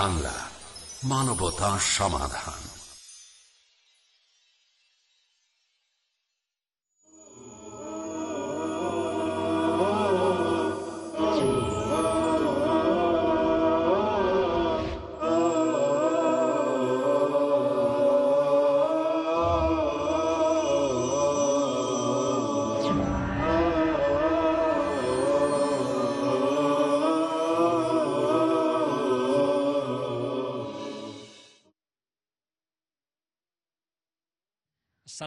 বাংলা মানবতা সমাধান।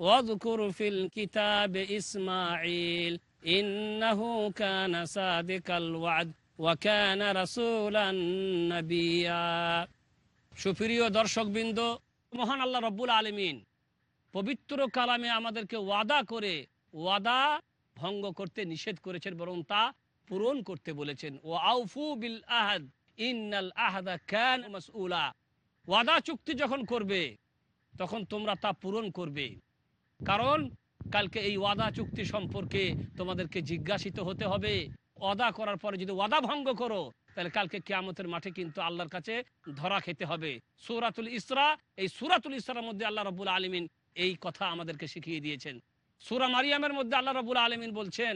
واذكر في الكتاب إسماعيل إنه كان صادق الوعد وكان رسولا نبيا সুপ্রিয় দর্শকবৃন্দ মহান আল্লাহ রব্বুল আলমিন পবিত্র কালামে আমাদেরকে ওয়াদা করে ওয়াদা ভঙ্গ করতে নিষেধ করেছেন বরং তা পূরণ করতে বলেছেন ও আউফু বিল আহাদ ইন্নাল আহাদা ক্যান মাসউলা ওয়াদা চুক্তি যখন করবে তখন তোমরা তা পূরণ করবে কারণ কালকে এই ওয়াদা চুক্তি সম্পর্কে তোমাদেরকে জিজ্ঞাসিত হতে হবে। ওয়াদা করার পরে যদি ওয়াদা ভঙ্গ করো, তাহলে কালকে কেয়ামতের মাঠে কিন্তু আল্লাহর কাছে ধরা খেতে হবে। সুরাতুল ইসরা, এই সুরাতুল ইসরার মধ্যে আল্লাহ রবুল আলমিন এই কথা আমাদেরকে শিখিয়ে দিয়েছেন। সুরা মারিয়ামের মধ্যে আল্লাহ রবুল আলমিন বলছেন,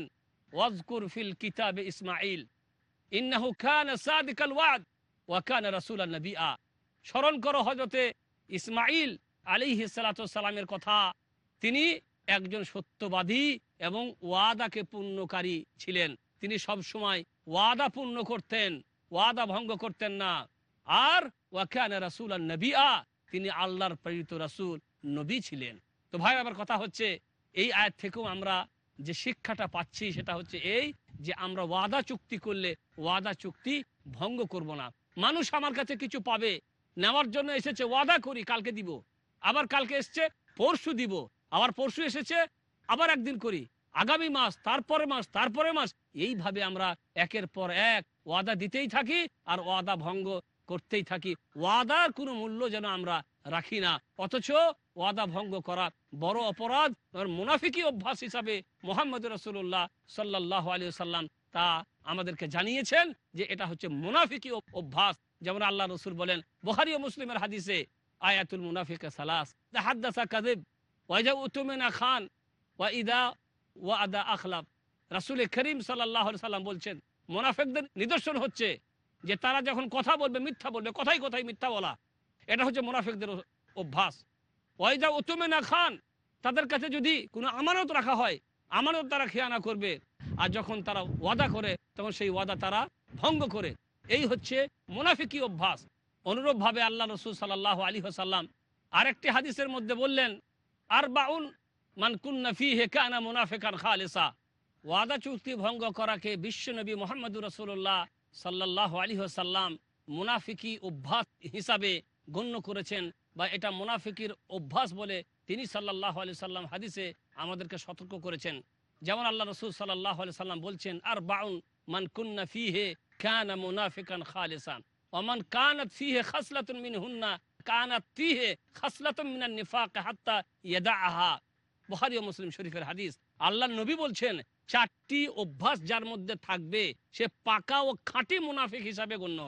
ওয়াজকুর ফিল কিতাবে ইসমাইল ইন্নাহু খান সাদিকাল ওয়াদ, ওয়া কান রাসূলান নবিয়া। স্মরণ করো হযরতে ইসমাইল সালাতু সালামের কথা। তিনি একজন সত্যবাদী এবং ওয়াদাকে পূর্ণকারী ছিলেন। তিনি সব সময় ওয়াদা পূর্ণ করতেন, ওয়াদা ভঙ্গ করতেন না। আর ওয়াকান রাসুল আর নবিয়া, তিনি আল্লাহর প্রেরিত রাসুল, নবী ছিলেন। তো ভাই, আবার কথা হচ্ছে, এই আয়ের থেকেও আমরা যে শিক্ষাটা পাচ্ছি সেটা হচ্ছে এই যে আমরা ওয়াদা চুক্তি করলে ওয়াদা চুক্তি ভঙ্গ করব না। মানুষ আমার কাছে কিছু পাবে, নেওয়ার জন্য এসেছে, ওয়াদা করি, কালকে দিব। আবার কালকে এসছে, পরশু দিব। আবার পরশু এসেছে, আবার একদিন করি। আগামী মাস তারপরে মাস তারপরে মাস, এইভাবে আমরা একের পর এক ওয়াদা দিতেই থাকি আর ওয়াদা ভঙ্গ করতেই থাকি। ওয়াদার কোনো মূল্য যেন আমরা রাখি না। অথচ ওয়াদা ভঙ্গ করা বড় অপরাধ। মুনাফিকি অভ্যাস হিসাবে মোহাম্মদ রসুল্লাহ সাল্লাহ আলী সাল্লাম তা আমাদেরকে জানিয়েছেন যে এটা হচ্ছে মুনাফিকি অভ্যাস। যেমন আল্লাহ রসুল বলেন বহারি ও মুসলিমের হাদিসে, আয়াতুল মুনাফিকা সালাস হাদ্দাসা কাদেব ওয়াজা উতুমেনা খান, ওয়া ইদা ওয়া আদা আখলাফ রাসুল করিম সাল্লাহ সাল্লাম বলছেন, মোনাফেকদের নিদর্শন হচ্ছে যে তারা যখন কথা বলবে, মিথ্যা বলবে, কথাই কথাই মিথ্যা বলা। এটা হচ্ছে মোনাফেকদের অভ্যাস। ওয়াইজা উতুমেনা খান, তাদের কাছে যদি কোনো আমানত রাখা হয়, আমানত তারা খেয়ানা করবে। আর যখন তারা ওয়াদা করে, তখন সেই ওয়াদা তারা ভঙ্গ করে। এই হচ্ছে মোনাফিকি অভ্যাস। অনুরূপভাবে আল্লাহ রসুল সাল্লাহ আলী হাসাল্লাম আরেকটি হাদিসের মধ্যে বললেন আর বাউন মানকুন্না ফি হেকানা মুনাফেকান খালেসা। ওয়াদা চুক্তি ভঙ্গ করাকে বিশ্বনবী মোহাম্মদুর রসুল্লাহ সাল্লাহ আলী মুনাফিকি অভ্যাস হিসাবে গণ্য করেছেন বা এটা মুনাফিকির অভ্যাস বলে তিনি সাল্লাহ আলি সাল্লাম হাদিসে আমাদেরকে সতর্ক করেছেন। যেমন আল্লাহ রসুল সাল্লাহ আলি সাল্লাম বলছেন আর বাউন মান কুন্না ফি হে কানা মুনাফিকান খালেসান ওমান কানাত ফি হে খাসলাতুন মিন হুন্না খাঁটি মুনাফিক হিসাবে গণ্য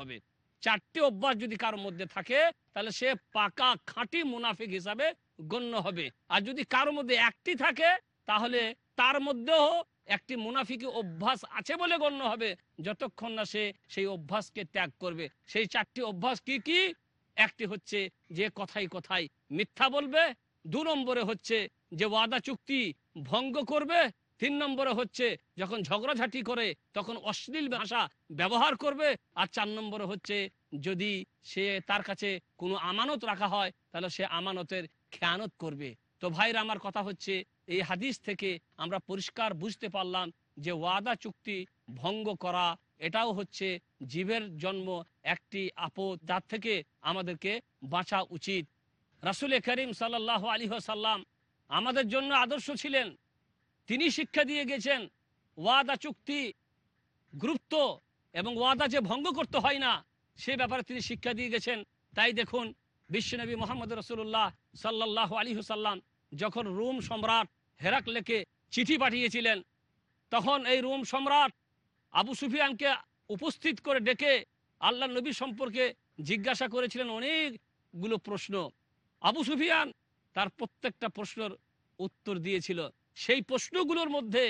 হবে। আর যদি কারোর মধ্যে একটি থাকে, তাহলে তার মধ্যেও একটি মুনাফিকি অভ্যাস আছে বলে গণ্য হবে। যতক্ষণ না সে সেই অভ্যাসকে ত্যাগ করবে। সেই চারটি অভ্যাস কি কি? একটি হচ্ছে যে কথাই কথাই মিথ্যা বলবে, দু নম্বরে হচ্ছে যে ওয়াদা চুক্তি ভঙ্গ করবে, তিন নম্বরে হচ্ছে যখন ঝগড়াঝাটি করে তখন অশ্লীল ভাষা ব্যবহার করবে, আর চার নম্বরে হচ্ছে যদি সে তার কাছে কোনো আমানত রাখা হয়, তাহলে সে আমানতের খেয়ানত করবে। তো ভাইরা, আমার কথা হচ্ছে এই হাদিস থেকে আমরা পরিষ্কার বুঝতে পারলাম যে ওয়াদা চুক্তি ভঙ্গ করা এটাও হচ্ছে জীবের জন্ম একটি আপদ, যার থেকে আমাদেরকে বাঁচা উচিত। রাসুল করিম সাল্লাহ আলী সাল্লাম আমাদের জন্য আদর্শ ছিলেন। তিনি শিক্ষা দিয়ে গেছেন, ওয়াদা চুক্তি, গুরুত্ব এবং ওয়াদা যে ভঙ্গ করতে হয় না, সে ব্যাপারে তিনি শিক্ষা দিয়ে গেছেন। তাই দেখুন, বিশ্বনবী মোহাম্মদ রসুল্লাহ সাল্লাহ আলী সাল্লাম যখন রোম সম্রাট হেরাকলেকে চিঠি পাঠিয়েছিলেন, তখন এই রোম সম্রাট আবু সুফিয়ানকে উপস্থিত করে ডেকে আল্লাহ নবী সম্পর্কে জিজ্ঞাসা করেছিলেন অনেকগুলো প্রশ্ন। আবু সুফিয়ান তার প্রত্যেকটা প্রশ্নের উত্তর দিয়েছিল। সেই প্রশ্নগুলোর মধ্যে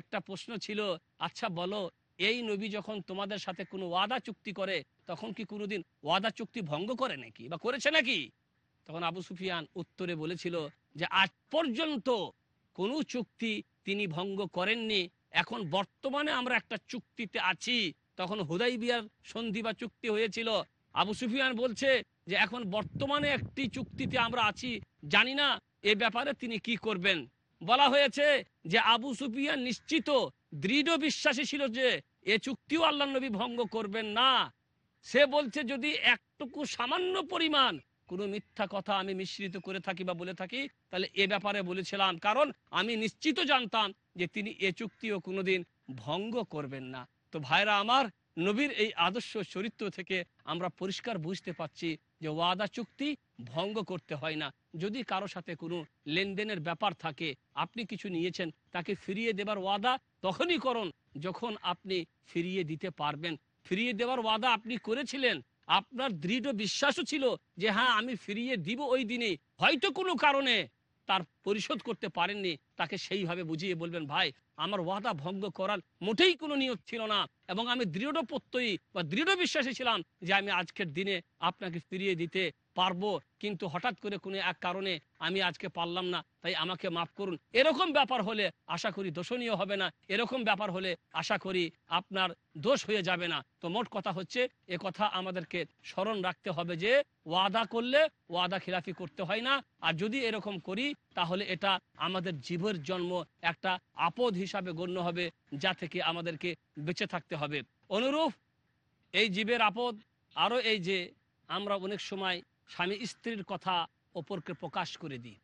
একটা প্রশ্ন ছিল আচ্ছা বলো, এই নবী যখন তোমাদের সাথে কোনো ওয়াদা চুক্তি করে, তখন কি কোনোদিন ওয়াদা চুক্তি ভঙ্গ করে নাকি বা করেছে নাকি? তখন আবু সুফিয়ান উত্তরে বলেছিল যে, আজ পর্যন্ত কোনো চুক্তি তিনি ভঙ্গ করেননি এখন বর্তমানে আমরা একটা চুক্তিতে আছি। তখন হুদাই বিয়ার সন্ধি বা চুক্তি হয়েছিল। আবু সুফিয়ান বলছে যে, এখন বর্তমানে একটি চুক্তিতে আমরা আছি। জানি না এ ব্যাপারে তিনি কি করবেন। বলা হয়েছে যে, আবু সুফিয়ান নিশ্চিত, দৃঢ় বিশ্বাসী ছিল যে, এ চুক্তিও আল্লাহ নবী ভঙ্গ করবেন না। সে বলছে, যদি একটুকু সামান্য পরিমাণ কোনো মিথ্যা কথা আমি মিশ্রিত করে থাকি বা বলে থাকি, তাহলে এ ব্যাপারে বলেছিলাম। কারণ আমি নিশ্চিত জানতাম যে তিনি এ চুক্তিও কোনোদিন ভঙ্গ করবেন না। তো ভাইরা আমার, নবীর এই আদর্শ চরিত্র থেকে আমরা পরিষ্কার বুঝতে পাচ্ছি যে ওয়াদা চুক্তি ভঙ্গ করতে হয় না। যদি কারও সাথে কোনো লেনদেনের ব্যাপার থাকে, আপনি কিছু নিয়েছেন, তাকে ফিরিয়ে দেবার ওয়াদা তখনই করুন যখন আপনি ফিরিয়ে দিতে পারবেন। ফিরিয়ে দেওয়ার ওয়াদা আপনি করেছিলেন, আপনার দৃঢ় বিশ্বাসও ছিল যে হ্যাঁ আমি ফিরিয়ে দিব ওই দিনে। হয়তো কোনো কারণে তার পরিশোধ করতে পারেননি, তাকে সেইভাবে বুঝিয়ে বলবেন, ভাই, আমার ওয়াদা ভঙ্গ করার মোটেই কোনো নিয়ত ছিল না এবং আমি দৃঢ় প্রত্যয়ী বা দৃঢ় বিশ্বাসী ছিলাম যে আমি আজকের দিনে আপনাকে ফিরিয়ে দিতে পারব, কিন্তু হঠাৎ করে কোনো এক কারণে আমি আজকে পারলাম না, তাই আমাকে মাফ করুন। এরকম ব্যাপার হলে আশা করি দোষণীয় হবে না, এরকম ব্যাপার হলে আশা করি আপনার দোষ হয়ে যাবে না। তো মোট কথা হচ্ছে, এ কথা আমাদেরকে স্মরণ রাখতে হবে যে, ওয়াদা করলে ওয়াদা খিলাফি করতে হয় না, আর যদি এরকম করি, তাহলে এটা আমাদের জীবের জন্ম একটা আপদ হিসাবে গণ্য হবে, যা থেকে আমাদেরকে বেঁচে থাকতে হবে। অনুরূপ, এই জীবের আপদ, আরও এই যে, আমরা অনেক সময় স্বামী স্ত্রীর কথা অপরকে প্রকাশ করে দিই।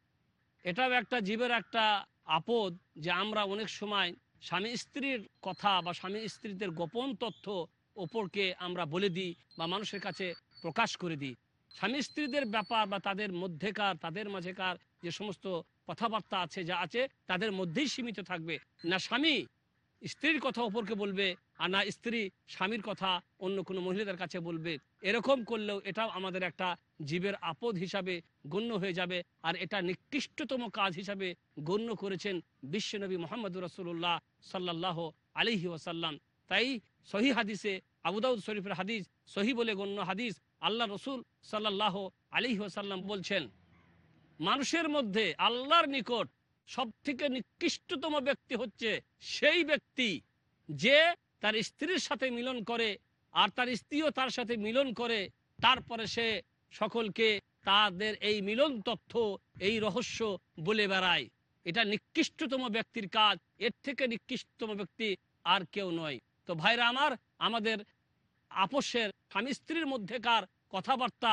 এটাও একটা জীবের একটা আপদ যে আমরা অনেক সময় স্বামী স্ত্রীর কথা বা স্বামী স্ত্রীদের গোপন তথ্য ওপরকে আমরা বলে দিই বা মানুষের কাছে প্রকাশ করে দিই। স্বামী স্ত্রীদের ব্যাপার বা তাদের মধ্যেকার, তাদের মাঝেকার যে সমস্ত কথাবার্তা আছে, যা আছে, তাদের মধ্যেই সীমিত থাকবে। না স্বামী স্ত্রীর কথা অপরকে বলবে আর না স্ত্রী স্বামীর কথা অন্য কোনো মহিলাদের কাছে বলবে। এরকম করলেও এটাও আমাদের একটা জীবের আপদ হিসাবে গণ্য হয়ে যাবে আর এটা নিকৃষ্টতম কাজ হিসাবে গণ্য করেছেন বিশ্বনবী মোহাম্মদ রসুল্লাহ সাল্লাহ আলিহি ওসাল্লাম তাই সহি হাদিসে আবুদাউদ শরীফের হাদিস সহি বলে গণ্য হাদিস আল্লাহ রসুল সাল্লাহ আলিহি ওসাল্লাম বলছেন, মানুষের মধ্যে আল্লাহর নিকট সব থেকে নিকৃষ্টতম ব্যক্তি হচ্ছে সেই ব্যক্তি যে তার স্ত্রীর সাথে মিলন করে আর তার স্ত্রীও তার সাথে মিলন করে। তারপরে সে সকলকে তাদের এই মিলন তথ্য, এই রহস্য বলে বেড়ায়। এটা নিকৃষ্টতম ব্যক্তির কাজ, এর থেকে নিকৃষ্টতম ব্যক্তি আর কেউ নয়। তো ভাইরা আমার, আমাদের আপোষের স্বামী স্ত্রীর মধ্যেকার কথাবার্তা,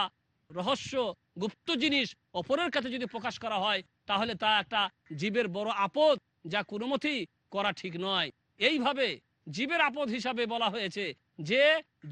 রহস্য, গুপ্ত জিনিস অপরের কাছে যদি প্রকাশ করা হয়, তাহলে তা একটা জীবের বড় আপদ যা কোনো মতেই করা ঠিক নয়। এইভাবে জীবের আপদ হিসাবে বলা হয়েছে যে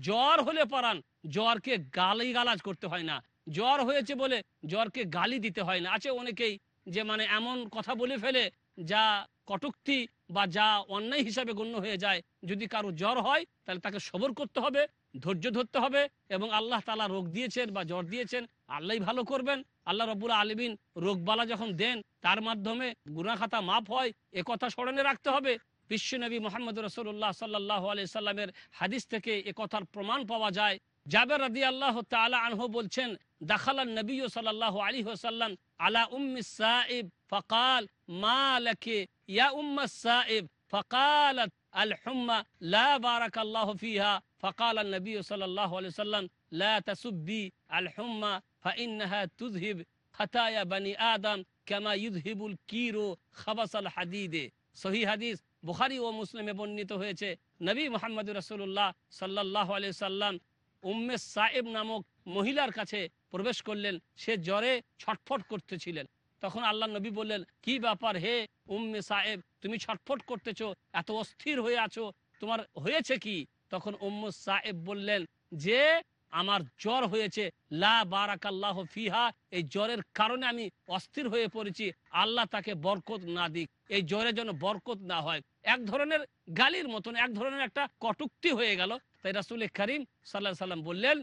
জ্বর হলে পরান জ্বরকে গালি গালাজ করতে হয় না। জ্বর হয়েছে বলে জ্বরকে গালি দিতে হয় না। আছে অনেকেই যে মানে এমন কথা বলে ফেলে যা কটুক্তি বা যা অন্যায় হিসাবে গণ্য হয়ে যায়। যদি কারও জ্বর হয়, তাহলে তাকে সবর করতে হবে, ধৈর্য ধরতে হবে এবং আল্লাহ তালা রোগ দিয়েছেন বা জ্বর দিয়েছেন, আল্লাহ ভালো করবেন। আল্লাহ রব্বুল আলমিন রোগবালা যখন দেন, তার মাধ্যমে গুনাখাতা মাফ হয়, এ কথা স্মরণে রাখতে হবে। বিশ্বনবী মোহাম্মদ রসুল্লাহ সাল্লাহ আলি সাল্লামের হাদিস থেকে এ কথার প্রমাণ পাওয়া যায়। জাবের রাদি আল্লাহ তালা আনহু বলছেন দাখালান নবী সাল্লাহ আলী সাল্লাম على أم السائب فقال ما لك يا أم السائب فقالت الحمى لا بارك الله فيها فقال النبي صلى الله عليه وسلم لا تسبي الحمى فإنها تذهب خطايا بني آدم كما يذهب الكير خبص الحديد সহি হাদিস বুখারি ও মুসলিমে বর্ণিত হয়েছে নবী মোহাম্মদ রসুল্লাহ সাল্লাহ আলি সাল্লাম উম্মে সাহেব নামক মহিলার কাছে প্রবেশ করলেন। সে জ্বরে ছটফট করতেছিলেন। তখন আল্লাহ নবী বললেন, কি ব্যাপার হে উম্মে সাহেব তুমি ছটফট করতেছো, এত অস্থির হয়ে আছো, তোমার হয়েছে কি? তখন উম্মু সাহেব বললেন, যে আমার জ্বর হয়েছে, লা বারাকাল্লাহ ফিহা, এই জ্বরের কারণে আমি অস্থির হয়ে পড়েছি। আল্লাহ তাকে বরকত না দিক। এই জ্বরে যেন বরকত না হয়। এক ধরনের গালির মতন, এক ধরনের একটা কটুক্তি হয়ে গেল। তাই রাসুল করিম সাল্লাহ সাল্লাম বললেন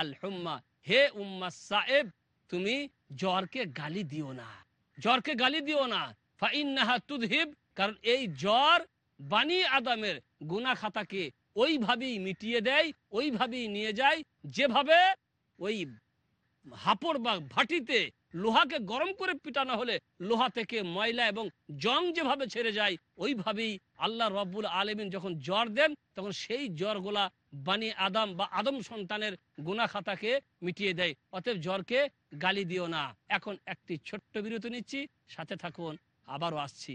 আল হুম্মা। হে উম্মা সাহেব তুমি জ্বরকে গালি দিও না। জ্বরকে গালি দিও না। কারণ এই জ্বর বানি আদমের গুনা খাতাকে ওইভাবেই মিটিয়ে দেয়, ওইভাবেই নিয়ে যায়। যেভাবে ওই হাপড় বা ভাটিতে লোহাকে গরম করে পিটানো হলে লোহা থেকে ময়লা এবং জং যেভাবে ছেড়ে যায়, ওইভাবেই আল্লাহ রব্বুল আলমিন যখন জ্বর দেন, তখন সেই জ্বরগুলা বানি আদম বা আদম সন্তানের গুনা খাতাকে মিটিয়ে দেয়। অতএব জ্বরকে গালি দিও না। এখন একটি ছোট্ট বিরতি নিচ্ছি, সাথে থাকুন, আবারও আসছি।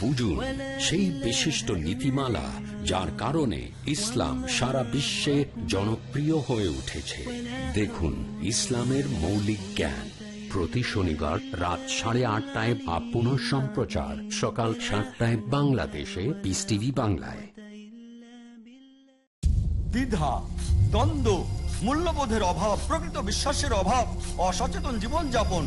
বুঝুন সেই বিশিষ্ট নীতিমালা যার কারণে ইসলাম সারা বিশ্বে জনপ্রিয় হয়ে উঠেছে। দেখুন ইসলামের মৌলিক জ্ঞান। প্রতি শনিবার রাত সাড়ে আটটায় বা পুনঃ সম্প্রচার। সকাল সাতটায় বাংলাদেশে পিস টিভি বাংলায়। দ্বিধা দ্বন্দ্ব মূল্যবোধের অভাব প্রকৃত বিশ্বাসের অভাব অসচেতন জীবনযাপন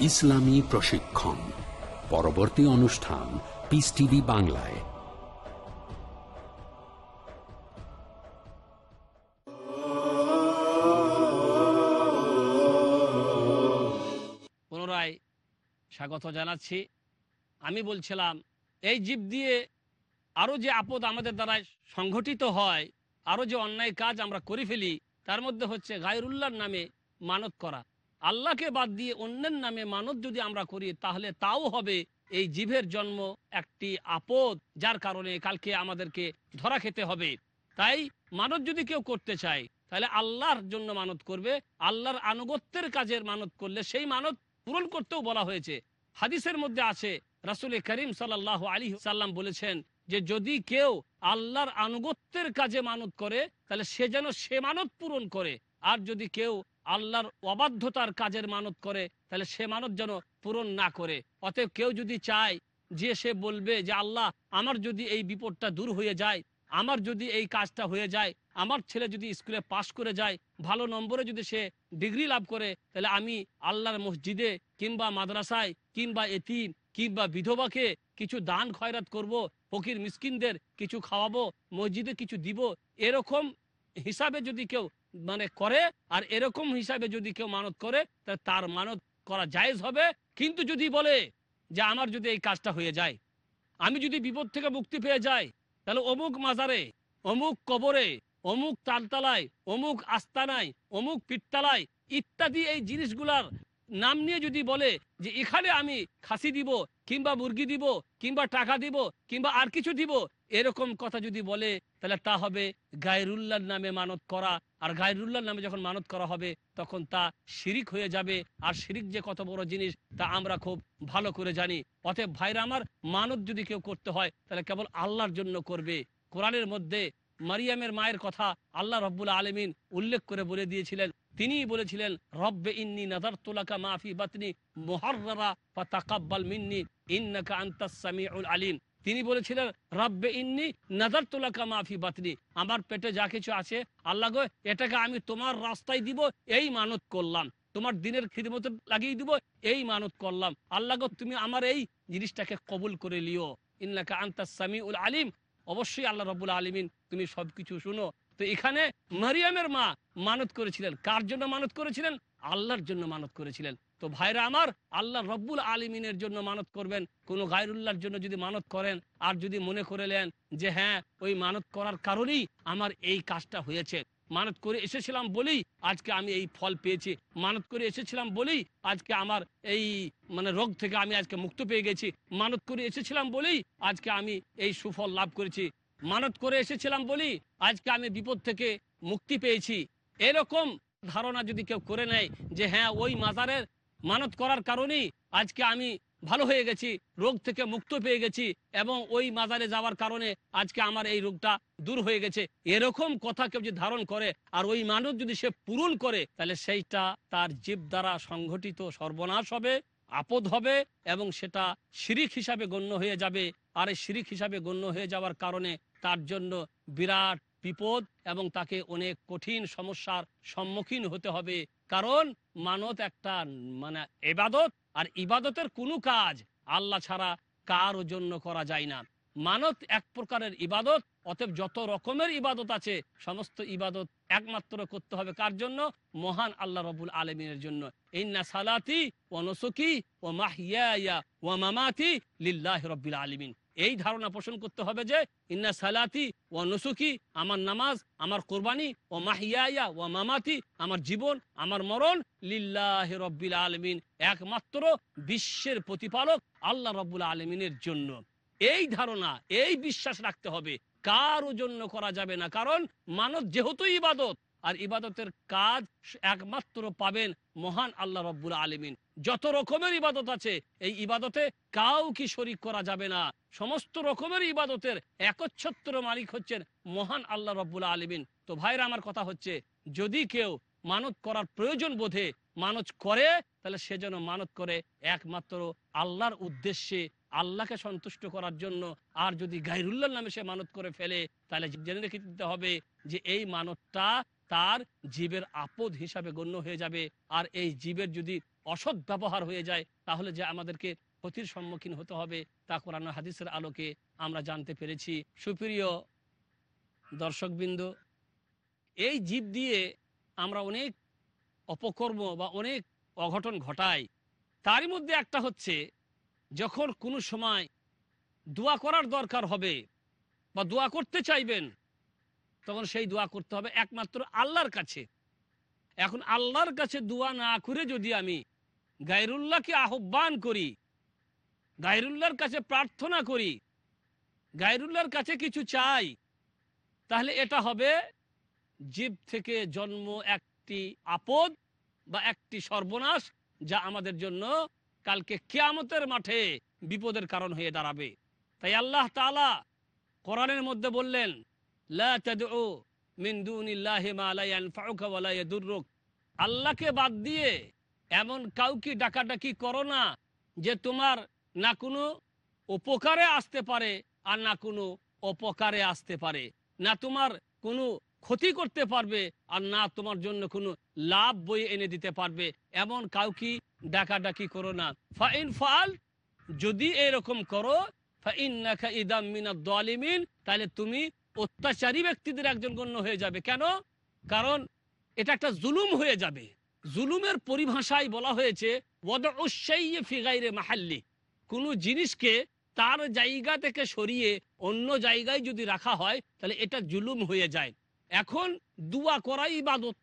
ইসলামী প্রশিক্ষণ। পরবর্তী অনুষ্ঠান পিস টিভি বাংলায়। পুনরায় স্বাগত জানাচ্ছি। আমি বলছিলাম, এই জীব দিয়ে আরও যে আপদ আমাদের দ্বারা সংঘটিত হয় আরও যে অন্যায় কাজ আমরা করে ফেলি, তার মধ্যে হচ্ছে গায়রুল্লাহর নামে মানত করা। আল্লাহকে বাদ দিয়ে অন্যের নামে মানত যদি আমরা করি, তাহলে তাও হবে এই জীবের জন্ম একটি আপদ, যার কারণে কালকে আমাদেরকে ধরা খেতে হবে। তাই মানত যদি কেউ করতে চায়, তাহলে আল্লাহর জন্য মানত করবে। আল্লাহর আনুগত্যের কাজের মানত করলে সেই মানত পূরণ করতেও বলা হয়েছে। হাদিসের মধ্যে আছে, রাসুল করিম সাল্লাহ আলী সাল্লাম বলেছেন যে, যদি কেউ আল্লাহর আনুগত্যের কাজে মানত করে, তাহলে সে যেন সে মানত পূরণ করে। আর যদি কেউ আল্লাহর অবাধ্যতার কাজের মানত করে, তাহলে সে মানত যেন পূরণ না করে। অতএব কেউ যদি চায় যে সে বলবে যে, আল্লাহ, আমার যদি এই বিপদটা দূর হয়ে যায়, আমার যদি এই কাজটা হয়ে যায়, আমার ছেলে যদি স্কুলে পাশ করে যায়, ভালো নম্বরে যদি সে ডিগ্রি লাভ করে, তাহলে আমি আল্লাহর মসজিদে কিংবা মাদ্রাসায় কিংবা এতিম কিংবা বিধবাকে কিছু দান খয়রাত করব, ফকির মিসকিনদের কিছু খাওয়াবো, মসজিদে কিছু দিব, এরকম হিসাবে যদি কেউ মানে করে, আর এরকম হিসাবে যদি কেউ মানত করে তাহলে তার মানত করা জায়েজ হবে। কিন্তু যদি বলে যে আমার যদি এই কাজটা হয়ে যায়, আমি যদি বিপদ থেকে মুক্তি পেয়ে যাই, তাহলে অমুক মাজারে, অমুক কবরে, অমুক তালতলায়, অমুক আস্তানায়, অমুক পিত্তালায় ইত্যাদি এই জিনিসগুলার নাম নিয়ে যদি বলে যে এখানে আমি খাসি দিব কিংবা মুরগি দিব, কিংবা টাকা দিব, কিংবা আর কিছু দিব, এরকম কথা যদি বলে, তাহলে তা হবে গায়রুল্লাহর নামে মানত করা। আর গায়রুল্লাহর নামে যখন মানত করা হবে, তখন তা শিরিক হয়ে যাবে। আর শিরিক যে কত বড় জিনিস, তা আমরা খুব ভালো করে জানি। অতএব ভাইরা আমার, মানত যদি কেউ করতে হয়, তাহলে কেবল আল্লাহর জন্য করবে। কোরআনের মধ্যে মারিয়ামের মায়ের কথা আল্লাহ রব্বুল আলমিন উল্লেখ করে বলে দিয়েছিলেন। তিনিই বলেছিলেন, রব্বে ইন্নি নাদার তোলাকা মাফি বাতনি মোহাররা বা তাকাব্বাল মিন্নি ইন্নাকা আন্তাস সামিউল আলিম। তিনি বলেছিলেন, রব্বে ইন্নি নাদার তোলাকা মাফি বাতনি। আমার পেটে যা কিছু আছে, আল্লাহ গো, এটাকে আমি তোমার রাস্তায় দিব, এই মানত করলাম। তোমার দিনের খিদমত লাগিয়ে দিব, এই মানত করলাম। আল্লাহ গো, তুমি আমার এই জিনিসটাকে কবুল করে লিও। ইন্নাকা আন্তাস সামিউল আলিম অবশ্যই আল্লাহ রব্বুল আলমিন, তুমি সবকিছু শুনো। তো এখানে মারিয়ামের মা মানত করেছিলেন। কার জন্য মানত করেছিলেন? আল্লাহর জন্য মানত করেছিলেন। তো ভাইরা আমার, আল্লাহ রব্বুল আলমিনের জন্য মানত করবেন। কোনো গায়রুল্লাহর জন্য যদি মানত করেন, আর যদি মনে করে নেন যে হ্যাঁ ওই মানত করার কারণেই আমার এই কাজটা হয়েছে। মানত করে এসেছিলাম বলেই আজকে আমি এই ফল পেয়েছি। মানত করে এসেছিলাম বলেই আজকে আমার এই মানে রোগ থেকে আমি আজকে মুক্ত পেয়ে গেছি। মানত করে এসেছিলাম বলেই আজকে আমি এই সুফল লাভ করেছি। মানত করে এসেছিলাম বলেই আজকে আমি বিপদ থেকে মুক্তি পেয়েছি। এরকম ধারণা যদি কেউ করে নেয় যে হ্যাঁ ওই মাজারের মানত করার কারণেই আজকে আমি ভালো হয়ে গেছি, রোগ থেকে মুক্ত পেয়ে গেছি এবং ওই মাজারে যাওয়ার কারণে আজকে আমার এই রোগটা দূর হয়ে গেছে। এরকম কথা কেউ যদি ধারণ করে আর ওই মানুষ যদি সে পূরণ করে, তাহলে সেইটা তার জীব দ্বারা সংঘটিত সর্বনাশ হবে, আপদ হবে এবং সেটা শিরিক হিসাবে গণ্য হয়ে যাবে। আর এই শিরিক হিসাবে গণ্য হয়ে যাওয়ার কারণে তার জন্য বিরাট বিপদ এবং তাকে অনেক কঠিন সমস্যার সম্মুখীন হতে হবে। কারণ মানত একটা মানে এবাদত আর ইবাদতের কোনো কাজ আল্লাহ ছাড়া কারও জন্য করা যায় না। মানত এক প্রকারের ইবাদত, অতএব যত রকমের ইবাদত আছে, সমস্ত ইবাদত একমাত্র করতে হবে কার জন্য? মহান আল্লাহ রবুল আলমিনের জন্য। ইন্না সালাতি ও নসুকি ও মাহিয়া ও মামাতি লিল্লাহ রবিল আলমিন। এই ধারণা পোষণ করতে হবে যে, ইন্না সালাতি ও নসুকি, আমার নামাজ, আমার কোরবানি ও মাহিয়া ও মামাতি, আমার জীবন, আমার মরণ, লিল্লাহ রব্বিল আলমিন। একমাত্র বিশ্বের প্রতিপালক আল্লাহ রব্বুল আলমিনের জন্য। এই ধারণা, এই বিশ্বাস রাখতে হবে। কারও জন্য করা যাবে না। কারণ মানব যেহেতু ইবাদত আর ইবাদতের কাজ একমাত্র পাবেন মহান আল্লাহ রব্বুল আলমিন। যত রকমের ইবাদত আছে, এই ইবাদতে কাউকে শরিক করা যাবে না। সমস্ত রকমের ইবাদতের একচ্ছত্র মালিক হচ্ছেন মহান আল্লাহ রব্বুল আলমিন। তো ভাইরা, আমার কথা হচ্ছে, যদি কেউ মানত করার প্রয়োজন বোধে মানত করে, তাহলে সে যেন মানত করে একমাত্র আল্লাহর উদ্দেশ্যে, আল্লাহকে সন্তুষ্ট করার জন্য। আর যদি গাইরুল্লাহ নামে সে মানত করে ফেলে, তাহলে জেনে রেখে দিতে হবে যে এই মানতটা তার জীবের আপদ হিসাবে গণ্য হয়ে যাবে। আর এই জীবের যদি অসৎ ব্যবহার হয়ে যায়, তাহলে যে আমাদেরকে ক্ষতির সম্মুখীন হতে হবে, তা কোরআন হাদিসের আলোকে আমরা জানতে পেরেছি। সুপ্রিয় দর্শকবৃন্দ, এই জীব দিয়ে আমরা অনেক অপকর্ম বা অনেক অঘটন ঘটাই। তারই মধ্যে একটা হচ্ছে, যখন কোনো সময় দোয়া করার দরকার হবে বা দোয়া করতে চাইবেন তখন সেই দোয়া করতে হবে একমাত্র আল্লাহর কাছে। এখন আল্লাহর কাছে দোয়া না করে যদি আমি গায়রুল্লাহকে আহ্বান করি, গায়রুল্লাহর কাছে প্রার্থনা করি, গায়রুল্লাহর কাছে কিছু চাই, তাহলে এটা হবে জীব থেকে জন্ম একটি আপদ বা একটি সর্বনাশ যা আমাদের জন্য কালকে কেয়ামতের মাঠে বিপদের কারণ হয়ে দাঁড়াবে। তাই আল্লাহ তালা কোরআনের মধ্যে বললেন আল্লাহকে বাদ দিয়ে এমন কাউকে ডাকাডাকি করো না যে তোমার না কোনো উপকারে আসতে পারে আর না কোনো অপকারে আসতে পারে। না তোমার কোনো ক্ষতি করতে পারবে আর না তোমার জন্য কোনো লাভ বয়ে এনে দিতে পারবে। এমন কাউকে ডাকাডাকি করো না। ফাইন ফাল যদি এরকম করো ফাইন্নাকা ইদাম মিনাদ দালিমিন তাহলে তুমি অত্যাচারী ব্যক্তিদের একজন গণ্য হয়ে যাবে। কেন? কারণ এটা একটা জুলুম হয়ে যাবে। জুলুমের পরিভাষায় বলা হয়েছে ফিগাইরে মাহাল্লি। কোনো জিনিসকে তার জায়গা থেকে সরিয়ে অন্য জায়গায় যদি রাখা হয়, তাহলে এটা জুলুম হয়ে যায়। এখন দুয়া করাই ইবাদত।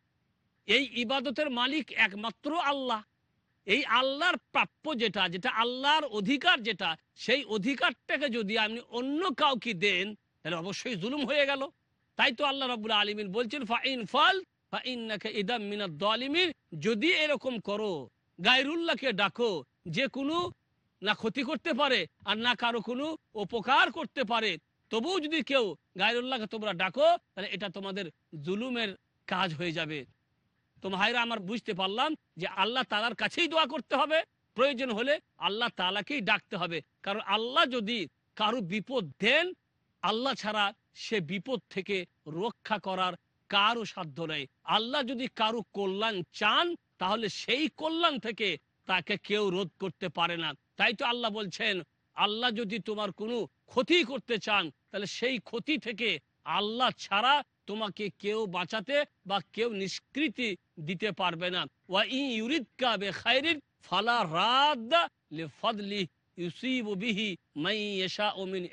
এই ইবাদতের মালিক একমাত্র আল্লাহ। এই আল্লাহর প্রাপ্য যেটা যেটা আল্লাহর অধিকার যেটা, সেই অধিকারটাকে যদি আপনি অন্য কাউকে দেন তাহলে অবশ্যই জুলুম হয়ে গেল। তাই তো আল্লাহ রবুল্লা আলমিন বলছেন, ফাইন ফাল যদি এরকম করো, গায়রুল্লাহকে ডাকো, যে কোনো না ক্ষতি করতে পারে আর না কারও কোনো উপকার করতে পারে, তবুও যদি কেউ গায়রুল্লাহকে তোমরা ডাকো, তাহলে এটা তোমাদের জুলুমের কাজ হয়ে যাবে। তো ভাইরা, আমার বুঝতে পারলাম যে আল্লাহ তালার কাছেই দোয়া করতে হবে। প্রয়োজন হলে আল্লাহ তালাকেই ডাকতে হবে। কারণ আল্লাহ যদি কারও বিপদ দেন আল্লাহ ছাড়া সে বিপদ থেকে রক্ষা করার কারও সাধ্য নেই। আল্লাহ যদি কারও কল্যাণ চান, তাহলে সেই কল্যাণ থেকে তাকে কেউ রোধ করতে পারে না। তাই তো আল্লাহ বলছেন, আল্লাহ যদি তোমার কোনো ক্ষতি করতে চান, তাহলে সেই ক্ষতি থেকে আল্লাহ ছাড়া তোমাকে কেউ বাঁচাতে বা কেউ নিষ্কৃতি দিতে পারবে না। ওয়া ই ইউরিদকা বে খায়রিন ফালা ফাদলি। মিন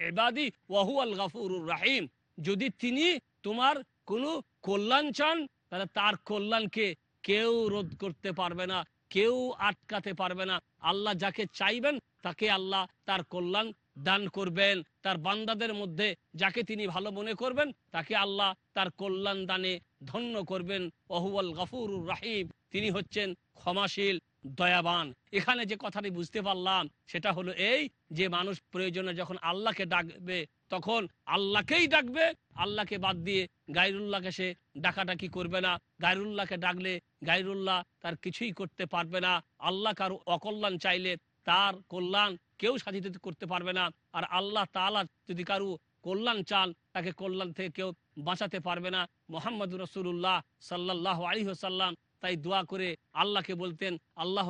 গাফুরুর রাহিম। যদি তিনি তোমার কোনো কল্যাণ চান, তাহলে তার কল্যাণকে কেউ রোধ করতে পারবে না, কেউ আটকাতে পারবে না। আল্লাহ যাকে চাইবেন, তাকে আল্লাহ তার কল্যাণ দান করবেন। তার বান্দাদের মধ্যে যাকে তিনি ভালো মনে করবেন, তাকে আল্লাহ তার কল্যাণ দানে ধন্য করবেন। অহুয়াল গাফুরুর রাহিম। তিনি হচ্ছেন ক্ষমাশীল দয়াবান। এখানে যে কথাটি বুঝতে পারলাম, সেটা হলো এই যে মানুষ প্রয়োজনে যখন আল্লাহকে ডাকবে, তখন আল্লাহকেই ডাকবে। আল্লাহকে বাদ দিয়ে গাইরুল্লাহকে সে ডাকাডাকি করবে না। গাইরুল্লাহকে ডাকলে গাইরুল্লাহ তার কিছুই করতে পারবে না। আল্লাহ কারও অকল্যাণ চাইলে তার কল্যাণ কেউ সাধিত করতে পারবে না। আর আল্লাহ তাআলা যদি কারু কল্যাণ চান, তাকে কল্যাণ থেকে কেউ বাঁচাতে পারবে না। মোহাম্মদ রসুল্লাহ সাল্লাহ আলী সাল্লাম তাই দোয়া করে আল্লাহকে বলতেন আল্লাহ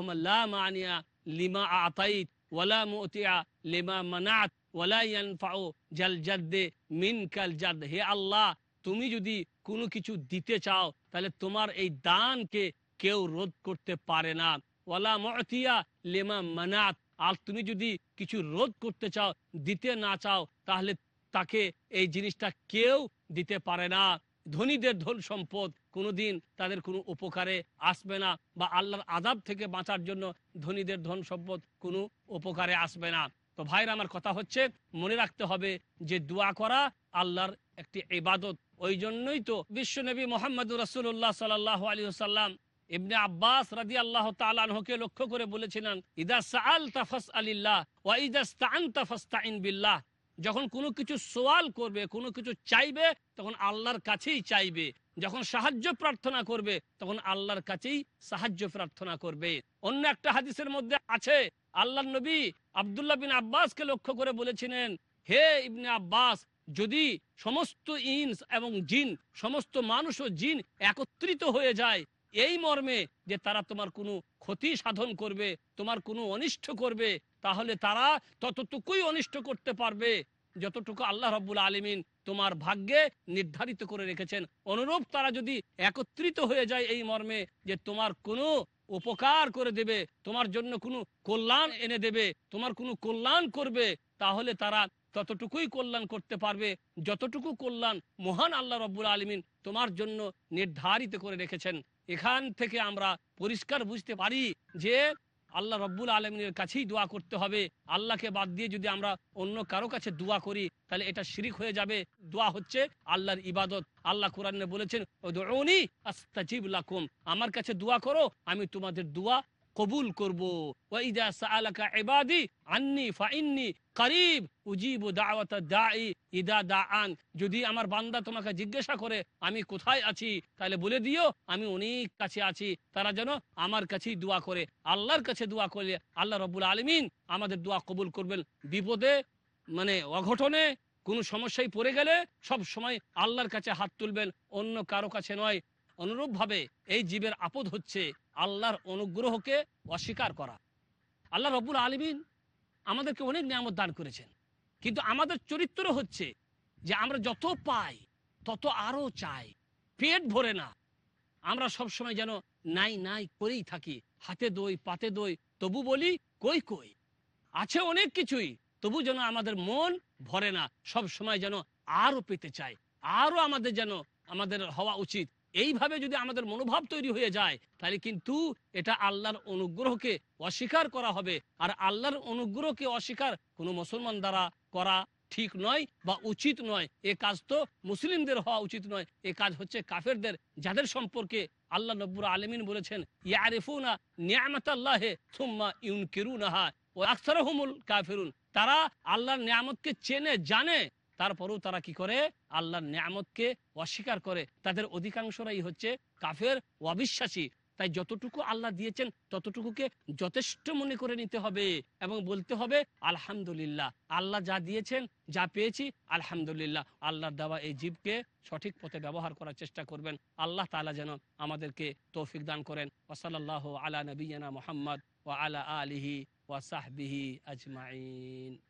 আনিয়া লিমা আতাইত ওয়ালা মুতিয়া লিমা মানাত ওয়ালা ইয়ানফাউ জাল জাদ্দে মিন কাল জাদ হে আল্লাহ, তুমি যদি কোনো কিছু দিতে চাও, তাহলে তোমার এই দানকে কেউ রোধ করতে পারে না। ওয়ালা মতিয়া লেমা মানাত, আর তুমি যদি কিছু রোধ করতে চাও, দিতে না চাও, তাহলে তাকে এই জিনিসটা কেউ দিতে পারে না। ধনীদের ধন সম্পদ কোনোদিন তাদের কোনো উপকারে আসবে না বা আল্লাহর আজাব থেকে বাঁচার জন্য ধনীদের ধন সম্পদ কোনো উপকারে আসবে না। তো ভাইরা, আমার কথা হচ্ছে, মনে রাখতে হবে যে দোয়া করা আল্লাহর একটি ইবাদত। ওই জন্যই তো বিশ্ব বিশ্বনবী মোহাম্মদ রসুল্লাহ সাল্লাহ আলী সাল্লাম ইবনে আব্বাস রাদি আল্লাহ তালকে লক্ষ্য করে বলেছিলেন, ইদা সাল তাফাস আলিল্লাহ ওয়া ইদা স্তান তাফাস্তাইন বিল্লাহ। যখন কোনো কিছু সোয়াল করবে, কোনো কিছু চাইবে, তখন আল্লাহর কাছেই চাইবে। যখন সাহায্য প্রার্থনা করবে, তখন আল্লাহর কাছেই সাহায্য প্রার্থনা করবে। অন্য একটা হাদিসের মধ্যে আছে আল্লাহ নবী আবদুল্লাহ বিন আব্বাসকে লক্ষ্য করে বলেছিলেন, হে ইবনে আব্বাস, যদি সমস্ত ইনস এবং জিন, সমস্ত মানুষ ও জিন একত্রিত হয়ে যায় এই মর্মে যে তারা তোমার কোনো ক্ষতি সাধন করবে, তোমার কোনো অনিষ্ট করবে, তাহলে তারা ততটুকুই অনিষ্ট করতে পারবে যতটুকু আল্লাহ রব্বুল আলমিন তোমার ভাগ্যে নির্ধারিত করে রেখেছেন। অনুরূপ তারা যদি একত্রিত হয়ে যায় এই মর্মে যে তোমার কোনো উপকার করে দেবে, তোমার জন্য কোনো কল্যাণ এনে দেবে, তোমার কোনো কল্যাণ করবে, তাহলে তারা ততটুকুই কল্যাণ করতে পারবে যতটুকু কল্যাণ মহান আল্লাহ রব্বুল আলমিন তোমার জন্য নির্ধারিত করে রেখেছেন। এখান থেকে আমরা পরিষ্কার বুঝতে পারি যে আল্লাহ রব্বুল আলমিনের কাছেই দোয়া করতে হবে। আল্লাহকে বাদ দিয়ে যদি আমরা অন্য কারও কাছে দোয়া করি, তাহলে এটা শিরিক হয়ে যাবে। দোয়া হচ্ছে আল্লাহর ইবাদত। আল্লাহ কোরআনে বলেছেন আমার কাছে দোয়া করো, আমি তোমাদের দোয়া কবুল করব। আন্নি ফাইন্নি যদি আমার বান্দা তোমাকে জিজ্ঞাসা করে, আমি কোথায় আছি? তাহলে বলে দিও, আমি অনেক কাছে আছি। তারা যেন আমার কাছেই দোয়া করে। আল্লাহর কাছে দোয়া করলে আল্লাহ রব্বুল আলমিন আমাদের দোয়া কবুল করবেন। বিপদে মানে অঘটনে কোনো সমস্যায় পড়ে গেলে সব সময় আল্লাহর কাছে হাত তুলবেন। অন্য কারও কাছে নয়। অনুরূপভাবে এই জীবের আপদ হচ্ছে। আল্লাহর অনুগ্রহকে অস্বীকার করা। আল্লাহ রব্বুল আলমিন আমাদেরকে অনেক নিয়ামত দান করেছেন। কিন্তু আমাদের চরিত্র হচ্ছে যে আমরা যত পাই, তত আরও চাই। পেট ভরে না। আমরা সব সময় যেন নাই নাই করেই থাকি। হাতে দই, পাতে দই, তবু বলি কই কই। আছে অনেক কিছুই, তবু যেন আমাদের মন ভরে না। সব সময় যেন আরও পেতে চাই। আরও আমাদের যেন, আমাদের হওয়া উচিত। এইভাবে যদি আমাদের মনোভাব তৈরি হয়ে যায়, তাহলে কিন্তু এটা আল্লাহর অনুগ্রহকে অস্বীকার করা হবে। আর আল্লাহর অনুগ্রহকে অস্বীকার কোনো মুসলমান দ্বারা করা ঠিক নয় বা উচিত নয়। এ কাজ তো মুসলিমদের হওয়া উচিত নয়। এ কাজ হচ্ছে কাফেরদের, যাদের সম্পর্কে আল্লাহ নব্বুর আলমিন বলেছেন, ইয়ারিফুনা নিয়ামত আল্লাহে থুম্মা ইউন কিরুনাহা ও আকসারহুমুল কাফেরুন। তারা আল্লাহর নিয়ামতকে চেনে, জানে তারপরেও তারা কি করে? আল্লাহর নিয়ামতকে অস্বীকার করে। তাদের অধিকাংশরাই হচ্ছে কাফের অবিশ্বাসী। তাই যতটুকু আল্লাহ দিয়েছেন, ততটুকুকে যথেষ্ট মনে করে নিতে হবে এবং বলতে হবে, আলহামদুলিল্লাহ, আল্লাহ যা দিয়েছেন, যা পেয়েছি, আলহামদুলিল্লাহ। আল্লাহর দেওয়া এই জীবকে সঠিক পথে ব্যবহার করার চেষ্টা করবেন। আল্লাহ তালা যেন আমাদেরকে তৌফিক দান করেন। ওসাল্লাহ আলা নবীনা মোহাম্মদ ও আলা আলিহি ওয়াসাহবিহি আজমাইন।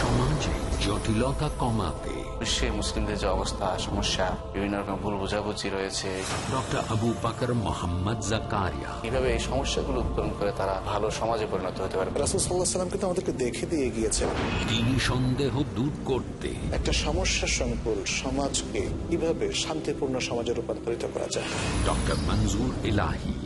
সমাজে জটিলতা কমাতে। বিশ্বে মুসলিমদের যে অবস্থা সমস্যা বিভিন্ন রকম ভুল বোঝাবুঝি রয়েছে। ডক্টর আবু বাকর মোহাম্মদ জাকারিয়া। কীভাবে এই সমস্যাগুলো উত্তরণ করে তারা ভালো সমাজে পরিণত হতে পারে কিন্তু আমাদেরকে দেখে দিয়ে গিয়েছেন। তিনি সন্দেহ দূর করতে। একটা সমস্যা সংকুল সমাজকে কীভাবে শান্তিপূর্ণ সমাজে রূপান্তরিত করা যায়? ডক্টর মঞ্জুর এলাহি।